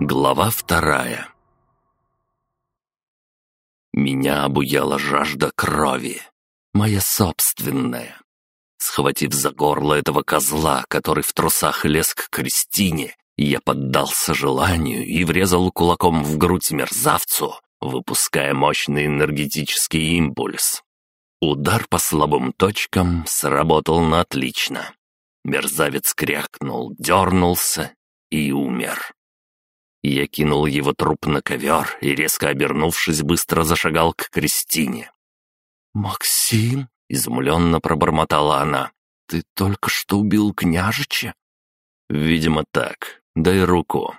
Глава вторая Меня обуяла жажда крови. Моя собственная. Схватив за горло этого козла, который в трусах лез к Кристине, я поддался желанию и врезал кулаком в грудь мерзавцу, выпуская мощный энергетический импульс. Удар по слабым точкам сработал на отлично. Мерзавец крякнул, дернулся и умер. Я кинул его труп на ковер и, резко обернувшись, быстро зашагал к Кристине. «Максим?» — изумленно пробормотала она. «Ты только что убил княжича?» «Видимо, так. Дай руку».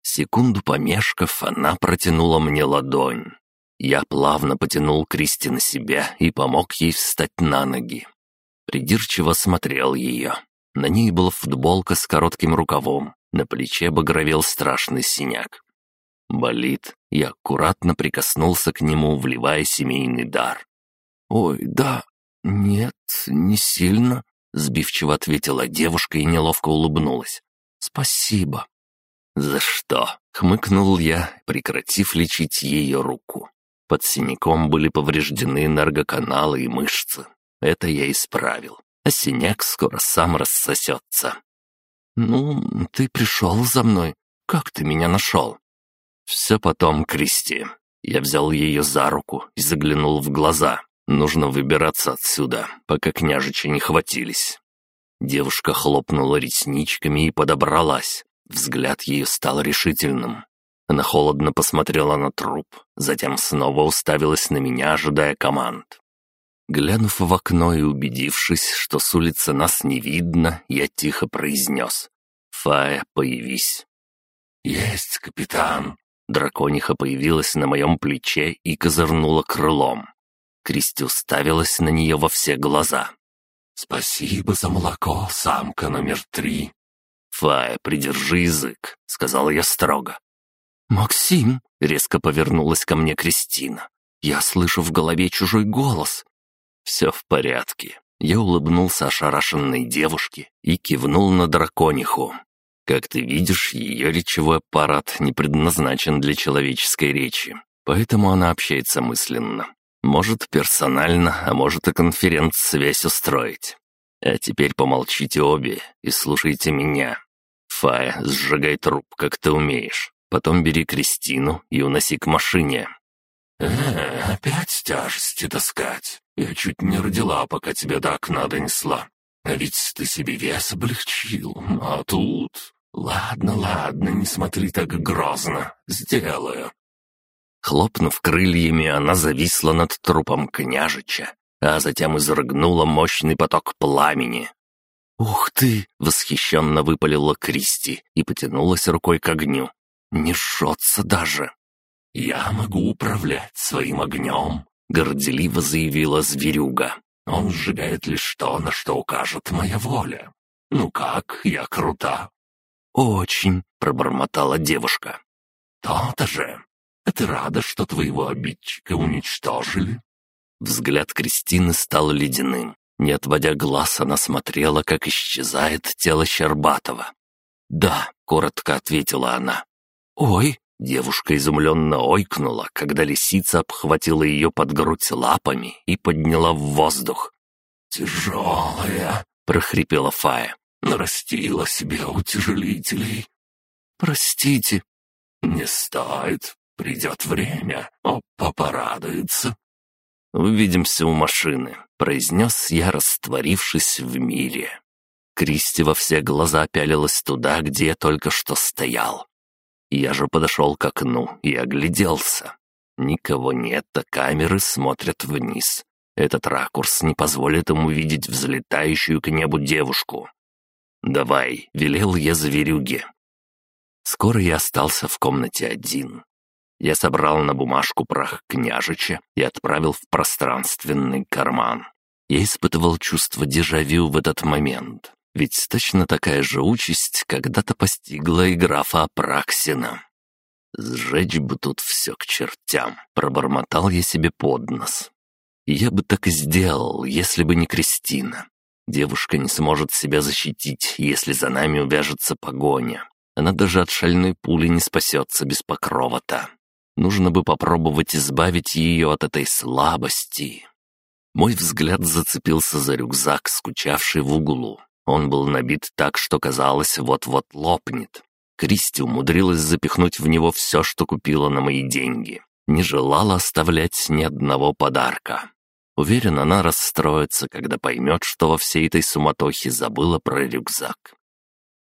Секунду помешков, она протянула мне ладонь. Я плавно потянул Кристи на себя и помог ей встать на ноги. Придирчиво смотрел ее. На ней была футболка с коротким рукавом, на плече багровел страшный синяк. Болит, я аккуратно прикоснулся к нему, вливая семейный дар. «Ой, да, нет, не сильно», — сбивчиво ответила девушка и неловко улыбнулась. «Спасибо». «За что?» — хмыкнул я, прекратив лечить ее руку. Под синяком были повреждены энергоканалы и мышцы. Это я исправил, а синяк скоро сам рассосется. «Ну, ты пришел за мной. Как ты меня нашел?» «Все потом, Кристи». Я взял ее за руку и заглянул в глаза. Нужно выбираться отсюда, пока княжичи не хватились. Девушка хлопнула ресничками и подобралась. Взгляд ее стал решительным. Она холодно посмотрела на труп, затем снова уставилась на меня, ожидая команд. Глянув в окно и убедившись, что с улицы нас не видно, я тихо произнес «Фая, появись». «Есть, капитан!» Дракониха появилась на моем плече и козырнула крылом. Кристи уставилась на нее во все глаза. «Спасибо за молоко, самка номер три». «Фая, придержи язык», — сказал я строго. «Максим!» — резко повернулась ко мне Кристина. «Я слышу в голове чужой голос». «Все в порядке». Я улыбнулся ошарашенной девушке и кивнул на дракониху. Как ты видишь, ее речевой аппарат не предназначен для человеческой речи, поэтому она общается мысленно. Может, персонально, а может и конференц-связь устроить. А теперь помолчите обе и слушайте меня. Фая, сжигай труп, как ты умеешь. Потом бери Кристину и уноси к машине». «Э, опять тяжести таскать. Я чуть не родила, пока тебя до окна донесла. А ведь ты себе вес облегчил, а тут...» «Ладно, ладно, не смотри так грозно. Сделаю. Хлопнув крыльями, она зависла над трупом княжича, а затем изрыгнула мощный поток пламени. «Ух ты!» — восхищенно выпалила Кристи и потянулась рукой к огню. «Не жжется даже!» «Я могу управлять своим огнем», — горделиво заявила зверюга. «Он сжигает лишь то, на что укажет моя воля. Ну как, я крута?» «Очень», — пробормотала девушка. «То-то же. А ты рада, что твоего обидчика уничтожили?» Взгляд Кристины стал ледяным. Не отводя глаз, она смотрела, как исчезает тело Щербатова. «Да», — коротко ответила она. «Ой!» — девушка изумленно ойкнула, когда лисица обхватила ее под грудь лапами и подняла в воздух. «Тяжелая!» — прохрипела Фая. «Нарастила себе утяжелителей». «Простите». «Не стоит. Придет время, опа порадуется». «Увидимся у машины», — произнес я, растворившись в мире. Кристи во все глаза пялилась туда, где я только что стоял. Я же подошел к окну и огляделся. Никого нет, а камеры смотрят вниз. Этот ракурс не позволит им увидеть взлетающую к небу девушку. «Давай», — велел я зверюге. Скоро я остался в комнате один. Я собрал на бумажку прах княжича и отправил в пространственный карман. Я испытывал чувство дежавю в этот момент, ведь точно такая же участь когда-то постигла и графа Апраксина. «Сжечь бы тут все к чертям», — пробормотал я себе под нос. я бы так и сделал, если бы не Кристина. Девушка не сможет себя защитить, если за нами увяжется погоня. Она даже от шальной пули не спасется без покрова-то. Нужно бы попробовать избавить ее от этой слабости. Мой взгляд зацепился за рюкзак, скучавший в углу. Он был набит так, что казалось, вот-вот лопнет. Кристи умудрилась запихнуть в него все, что купила на мои деньги. Не желала оставлять ни одного подарка. Уверен, она расстроится, когда поймет, что во всей этой суматохе забыла про рюкзак.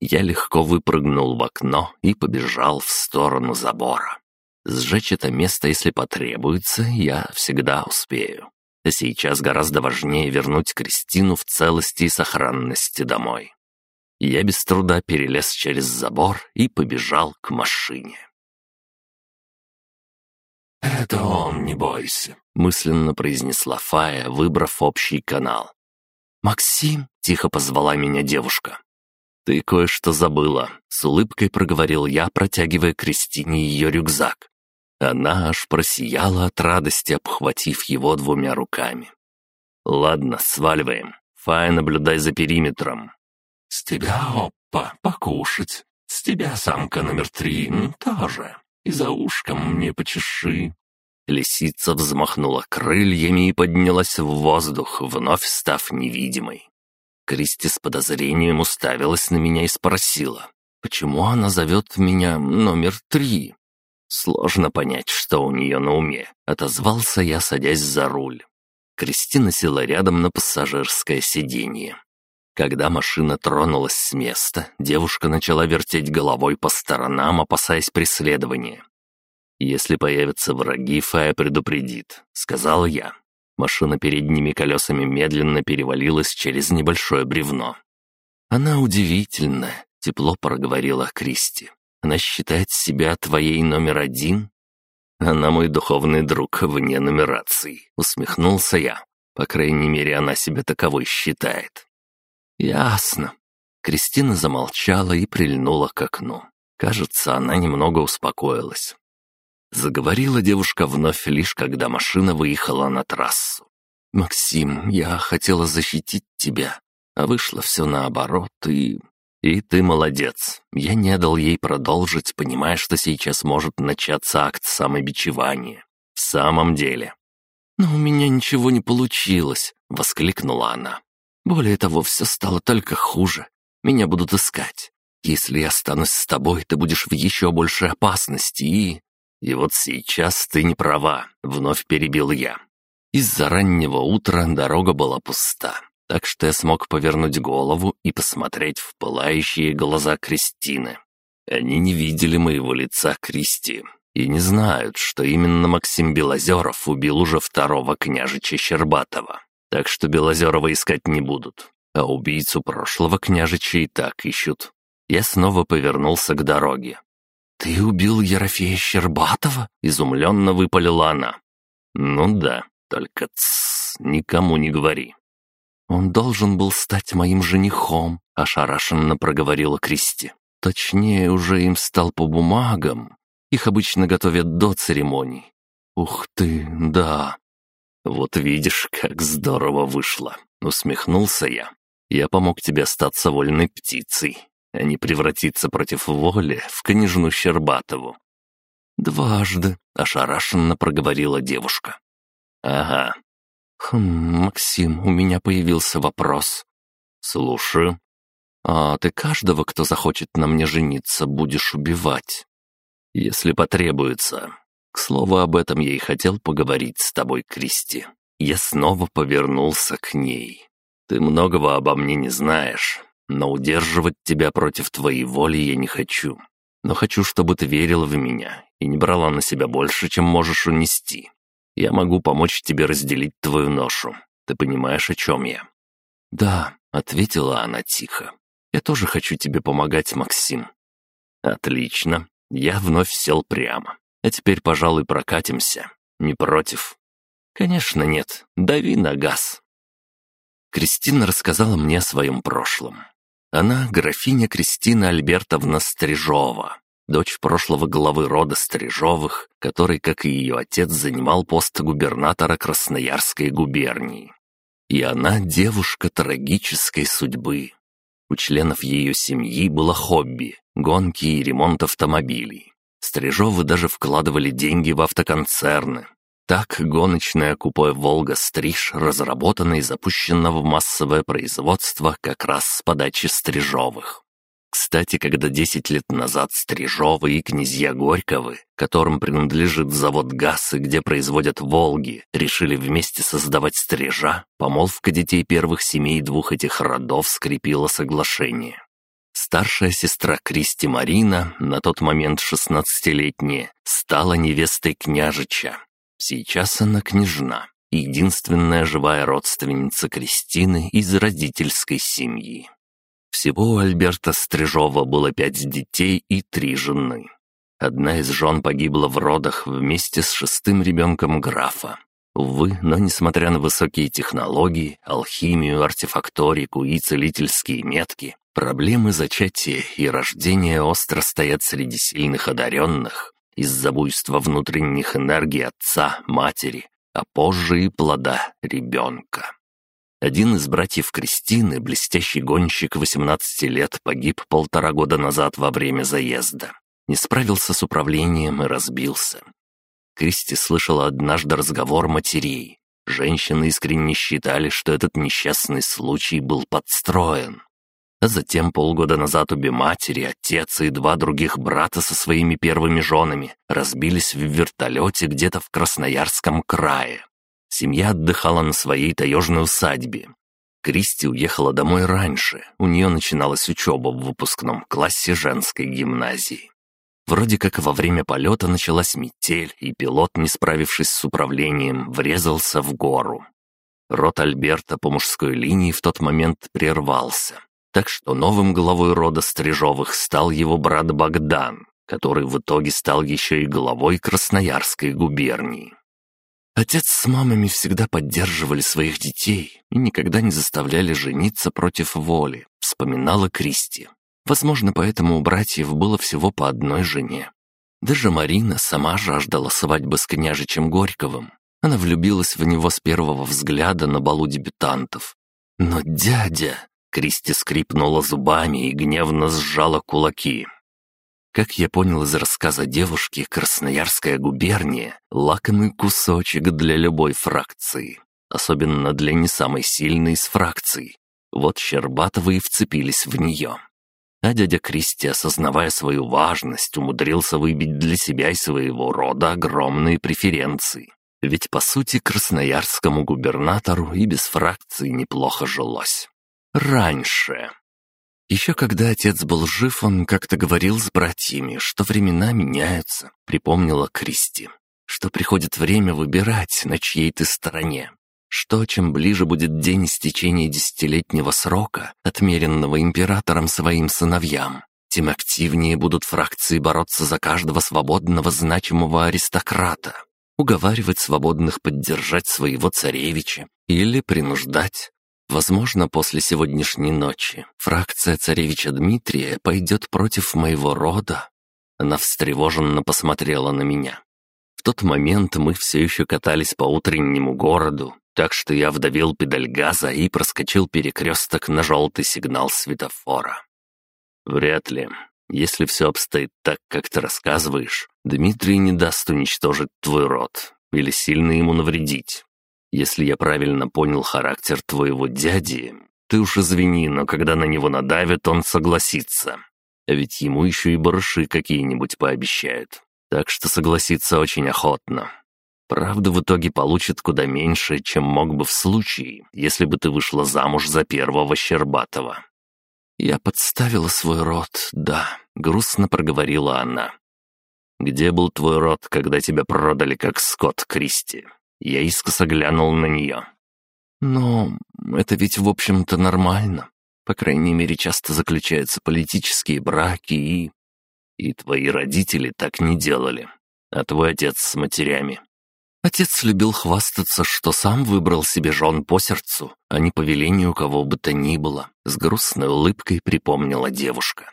Я легко выпрыгнул в окно и побежал в сторону забора. Сжечь это место, если потребуется, я всегда успею. А сейчас гораздо важнее вернуть Кристину в целости и сохранности домой. Я без труда перелез через забор и побежал к машине. «Это он, не бойся», — мысленно произнесла Фая, выбрав общий канал. «Максим!» — тихо позвала меня девушка. «Ты кое-что забыла», — с улыбкой проговорил я, протягивая Кристине ее рюкзак. Она аж просияла от радости, обхватив его двумя руками. «Ладно, сваливаем. Фай, наблюдай за периметром». «С тебя, опа, покушать. С тебя, самка номер три, тоже. И за ушком мне почеши». Лисица взмахнула крыльями и поднялась в воздух, вновь став невидимой. Кристи с подозрением уставилась на меня и спросила, почему она зовет меня номер три? Сложно понять, что у нее на уме, отозвался я, садясь за руль. Кристина села рядом на пассажирское сиденье. Когда машина тронулась с места, девушка начала вертеть головой по сторонам, опасаясь преследования. «Если появятся враги, Фая предупредит», — сказал я. Машина передними колесами медленно перевалилась через небольшое бревно. «Она удивительная», — тепло проговорила Кристи. «Она считает себя твоей номер один?» «Она мой духовный друг вне нумерации», — усмехнулся я. «По крайней мере, она себя таковой считает». «Ясно». Кристина замолчала и прильнула к окну. Кажется, она немного успокоилась. Заговорила девушка вновь лишь, когда машина выехала на трассу. «Максим, я хотела защитить тебя, а вышло все наоборот, и...» «И ты молодец. Я не дал ей продолжить, понимая, что сейчас может начаться акт самобичевания. В самом деле». «Но у меня ничего не получилось», — воскликнула она. «Более того, все стало только хуже. Меня будут искать. Если я останусь с тобой, ты будешь в еще большей опасности и...» «И вот сейчас ты не права», — вновь перебил я. Из-за раннего утра дорога была пуста, так что я смог повернуть голову и посмотреть в пылающие глаза Кристины. Они не видели моего лица Кристи и не знают, что именно Максим Белозеров убил уже второго княжича Щербатова. Так что Белозерова искать не будут, а убийцу прошлого княжича и так ищут. Я снова повернулся к дороге. «Ты убил Ерофея Щербатова?» — изумленно выпалила она. «Ну да, только тссс, никому не говори». «Он должен был стать моим женихом», — ошарашенно проговорила Кристи. «Точнее, уже им стал по бумагам. Их обычно готовят до церемоний». «Ух ты, да». «Вот видишь, как здорово вышло», — усмехнулся я. «Я помог тебе остаться вольной птицей, а не превратиться против воли в княжну Щербатову». «Дважды», — ошарашенно проговорила девушка. «Ага». «Хм, Максим, у меня появился вопрос». «Слушаю». «А ты каждого, кто захочет на мне жениться, будешь убивать?» «Если потребуется». К слову, об этом я и хотел поговорить с тобой, Кристи. Я снова повернулся к ней. Ты многого обо мне не знаешь, но удерживать тебя против твоей воли я не хочу. Но хочу, чтобы ты верила в меня и не брала на себя больше, чем можешь унести. Я могу помочь тебе разделить твою ношу. Ты понимаешь, о чем я?» «Да», — ответила она тихо. «Я тоже хочу тебе помогать, Максим». «Отлично». Я вновь сел прямо. «А теперь, пожалуй, прокатимся. Не против?» «Конечно нет. Дави на газ». Кристина рассказала мне о своем прошлом. Она графиня Кристина Альбертовна Стрижова, дочь прошлого главы рода Стрижовых, который, как и ее отец, занимал пост губернатора Красноярской губернии. И она девушка трагической судьбы. У членов ее семьи было хобби — гонки и ремонт автомобилей. Стрижовы даже вкладывали деньги в автоконцерны. Так гоночная купе «Волга-Стриж» разработана и запущена в массовое производство как раз с подачи Стрижовых. Кстати, когда 10 лет назад Стрижовы и князья Горьковы, которым принадлежит завод ГАЗ и где производят «Волги», решили вместе создавать «Стрижа», помолвка детей первых семей двух этих родов скрепила соглашение. Старшая сестра Кристи Марина, на тот момент 16-летняя, стала невестой княжича. Сейчас она княжна, единственная живая родственница Кристины из родительской семьи. Всего у Альберта Стрижова было пять детей и три жены. Одна из жен погибла в родах вместе с шестым ребенком графа. Увы, но несмотря на высокие технологии, алхимию, артефакторику и целительские метки, проблемы зачатия и рождения остро стоят среди сильных одаренных из-за буйства внутренних энергий отца, матери, а позже и плода ребенка. Один из братьев Кристины, блестящий гонщик 18 лет, погиб полтора года назад во время заезда. Не справился с управлением и разбился. Кристи слышала однажды разговор матерей. Женщины искренне считали, что этот несчастный случай был подстроен. А затем полгода назад обе матери, отец и два других брата со своими первыми женами разбились в вертолете где-то в Красноярском крае. Семья отдыхала на своей таежной усадьбе. Кристи уехала домой раньше, у нее начиналась учеба в выпускном классе женской гимназии. Вроде как во время полета началась метель, и пилот, не справившись с управлением, врезался в гору. Род Альберта по мужской линии в тот момент прервался, так что новым главой рода Стрижовых стал его брат Богдан, который в итоге стал еще и главой Красноярской губернии. Отец с мамами всегда поддерживали своих детей и никогда не заставляли жениться против воли, вспоминала Кристи. Возможно, поэтому у братьев было всего по одной жене. Даже Марина сама жаждала свадьбы с княжичем Горьковым. Она влюбилась в него с первого взгляда на балу дебютантов. Но дядя... Кристи скрипнула зубами и гневно сжала кулаки. Как я понял из рассказа девушки, Красноярская губерния — лакомый кусочек для любой фракции, особенно для не самой сильной из фракций. Вот Щербатовы и вцепились в нее. А дядя Кристи, осознавая свою важность, умудрился выбить для себя и своего рода огромные преференции. Ведь, по сути, красноярскому губернатору и без фракции неплохо жилось. Раньше. Еще когда отец был жив, он как-то говорил с братьями, что времена меняются, припомнила Кристи, что приходит время выбирать, на чьей ты стороне. Что чем ближе будет день истечения десятилетнего срока, отмеренного императором своим сыновьям, тем активнее будут фракции бороться за каждого свободного значимого аристократа, уговаривать свободных поддержать своего царевича или принуждать, Возможно, после сегодняшней ночи фракция царевича Дмитрия пойдет против моего рода. Она встревоженно посмотрела на меня. В тот момент мы все еще катались по утреннему городу, так что я вдавил педаль газа и проскочил перекресток на желтый сигнал светофора. Вряд ли. Если все обстоит так, как ты рассказываешь, Дмитрий не даст уничтожить твой род или сильно ему навредить. Если я правильно понял характер твоего дяди, ты уж извини, но когда на него надавят, он согласится. А ведь ему еще и барыши какие-нибудь пообещают. Так что согласится очень охотно. Правда, в итоге получит куда меньше, чем мог бы в случае, если бы ты вышла замуж за первого Щербатова. Я подставила свой род, да, грустно проговорила она. Где был твой род, когда тебя продали как скот, Кристи? Я искоса глянул на нее. «Но это ведь, в общем-то, нормально. По крайней мере, часто заключаются политические браки и...» «И твои родители так не делали. А твой отец с матерями?» Отец любил хвастаться, что сам выбрал себе жен по сердцу, а не по велению кого бы то ни было, с грустной улыбкой припомнила девушка.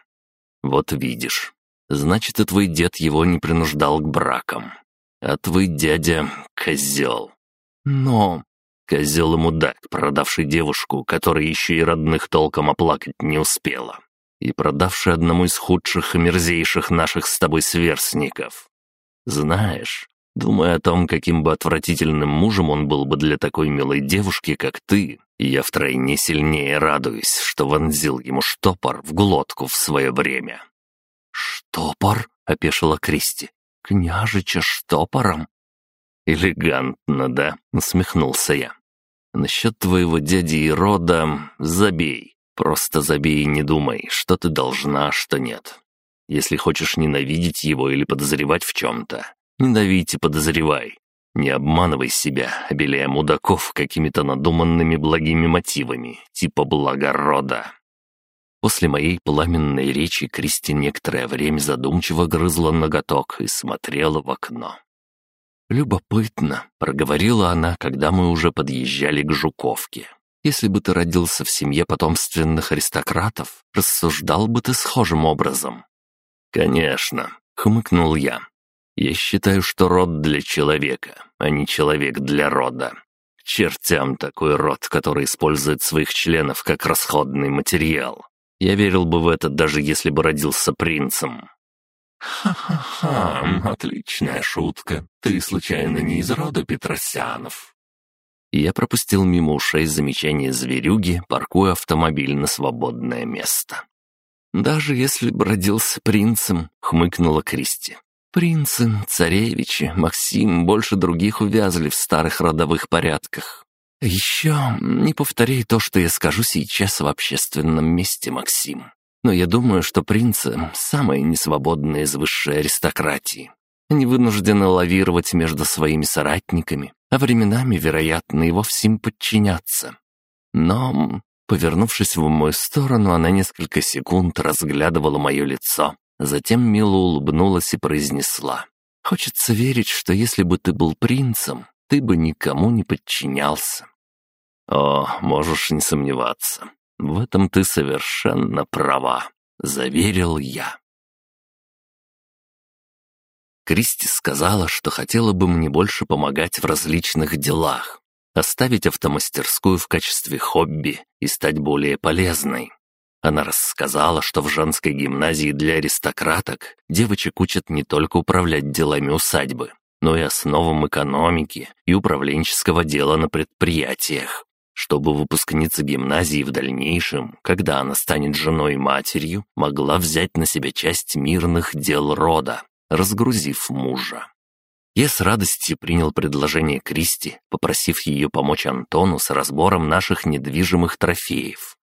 «Вот видишь, значит, и твой дед его не принуждал к бракам а твой дядя — козел. Но Козел и мудак, продавший девушку, которая еще и родных толком оплакать не успела. И продавший одному из худших и мерзейших наших с тобой сверстников. Знаешь, думая о том, каким бы отвратительным мужем он был бы для такой милой девушки, как ты, я втройне сильнее радуюсь, что вонзил ему штопор в глотку в свое время. «Штопор?» — опешила Кристи. «Княжича штопором?» «Элегантно, да?» — усмехнулся я. «Насчет твоего дяди и рода забей. Просто забей и не думай, что ты должна, а что нет. Если хочешь ненавидеть его или подозревать в чем-то, ненавидь и подозревай. Не обманывай себя, обеляя мудаков какими-то надуманными благими мотивами, типа благорода». После моей пламенной речи Кристи некоторое время задумчиво грызла ноготок и смотрела в окно. «Любопытно», — проговорила она, когда мы уже подъезжали к Жуковке. «Если бы ты родился в семье потомственных аристократов, рассуждал бы ты схожим образом». «Конечно», — хмыкнул я. «Я считаю, что род для человека, а не человек для рода. Чертям такой род, который использует своих членов как расходный материал. Я верил бы в это, даже если бы родился принцем». «Ха-ха-ха, отличная шутка. Ты, случайно, не из рода Петросянов?» Я пропустил мимо ушей замечание зверюги, паркуя автомобиль на свободное место. «Даже если бы родился принцем», — хмыкнула Кристи. «Принцы, царевичи, Максим больше других увязли в старых родовых порядках. Еще не повторяй то, что я скажу сейчас в общественном месте, Максим. Но я думаю, что принцы — самые несвободные из высшей аристократии. Они вынуждены лавировать между своими соратниками, а временами, вероятно, и вовсе им подчиняться. Но, повернувшись в мою сторону, она несколько секунд разглядывала мое лицо, затем мило улыбнулась и произнесла. «Хочется верить, что если бы ты был принцем, ты бы никому не подчинялся». «О, можешь не сомневаться. В этом ты совершенно права», — заверил я. Кристи сказала, что хотела бы мне больше помогать в различных делах, оставить автомастерскую в качестве хобби и стать более полезной. Она рассказала, что в женской гимназии для аристократок девочек учат не только управлять делами усадьбы, но и основам экономики и управленческого дела на предприятиях чтобы выпускница гимназии в дальнейшем, когда она станет женой и матерью, могла взять на себя часть мирных дел рода, разгрузив мужа. Я с радостью принял предложение Кристи, попросив ее помочь Антону с разбором наших недвижимых трофеев.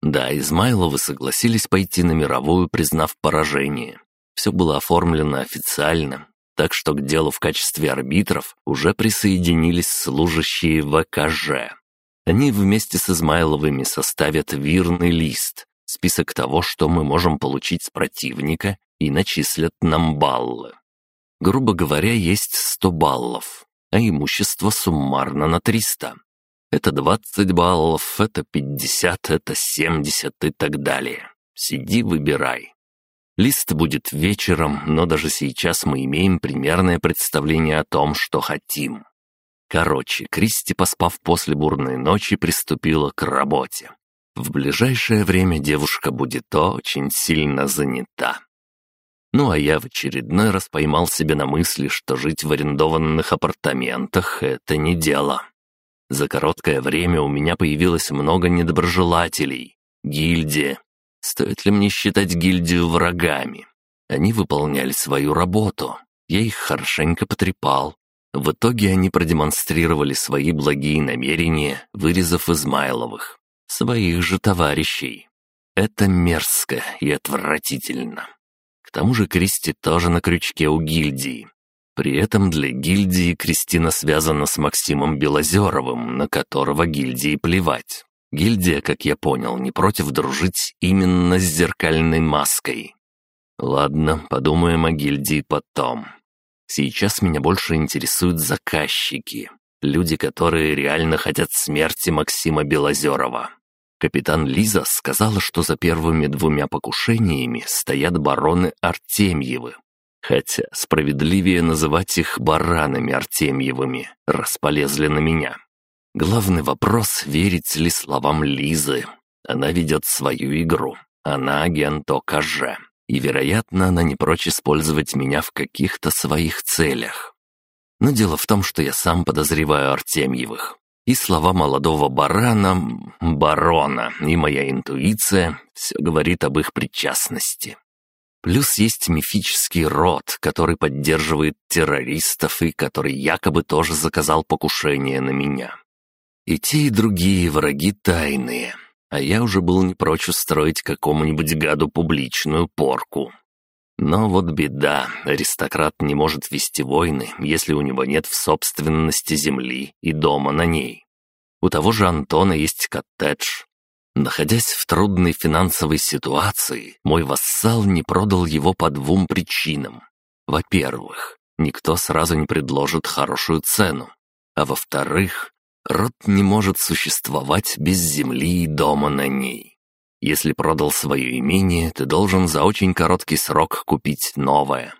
Да, Измайловы согласились пойти на мировую, признав поражение. Все было оформлено официально, так что к делу в качестве арбитров уже присоединились служащие ВКЖ. Они вместе с Измайловыми составят вирный лист, список того, что мы можем получить с противника, и начислят нам баллы. Грубо говоря, есть 100 баллов, а имущество суммарно на 300. Это 20 баллов, это 50, это 70 и так далее. Сиди, выбирай. Лист будет вечером, но даже сейчас мы имеем примерное представление о том, что хотим. Короче, Кристи, поспав после бурной ночи, приступила к работе. В ближайшее время девушка будет очень сильно занята. Ну а я в очередной раз поймал себя на мысли, что жить в арендованных апартаментах — это не дело. За короткое время у меня появилось много недоброжелателей. Гильдия. Стоит ли мне считать гильдию врагами? Они выполняли свою работу. Я их хорошенько потрепал, в итоге они продемонстрировали свои благие намерения, вырезав Измайловых, своих же товарищей. Это мерзко и отвратительно. К тому же Кристи тоже на крючке у гильдии. При этом для гильдии Кристина связана с Максимом Белозеровым, на которого гильдии плевать. Гильдия, как я понял, не против дружить именно с зеркальной маской. Ладно, подумаем о гильдии потом. Сейчас меня больше интересуют заказчики, люди, которые реально хотят смерти Максима Белозерова. Капитан Лиза сказала, что за первыми двумя покушениями стоят бароны Артемьевы. Хотя справедливее называть их баранами Артемьевыми, раз полезли на меня. Главный вопрос, верить ли словам Лизы. Она ведет свою игру. Она агент ОКЖ. И, вероятно, она не прочь использовать меня в каких-то своих целях. Но дело в том, что я сам подозреваю Артемьевых. И слова молодого барана, барона, и моя интуиция все говорит об их причастности. Плюс есть мифический род, который поддерживает террористов и который якобы тоже заказал покушение на меня. И те, и другие враги тайные, а я уже был не прочь устроить какому-нибудь гаду публичную порку. Но вот беда, аристократ не может вести войны, если у него нет в собственности земли и дома на ней. У того же Антона есть коттедж. Находясь в трудной финансовой ситуации, мой вассал не продал его по двум причинам. Во-первых, никто сразу не предложит хорошую цену. А во-вторых, род не может существовать без земли и дома на ней. Если продал свое имение, ты должен за очень короткий срок купить новое.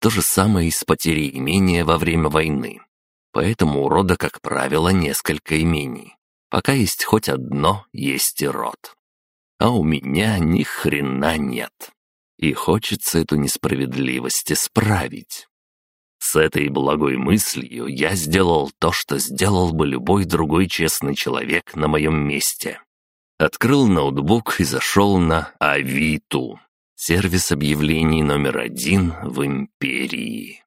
То же самое и с потерей имения во время войны. Поэтому у рода, как правило, несколько имений. Пока есть хоть одно, есть и род. А у меня ни хрена нет. И хочется эту несправедливость исправить. С этой благой мыслью я сделал то, что сделал бы любой другой честный человек на моем месте. Открыл ноутбук и зашел на Авиту, сервис объявлений номер один в империи.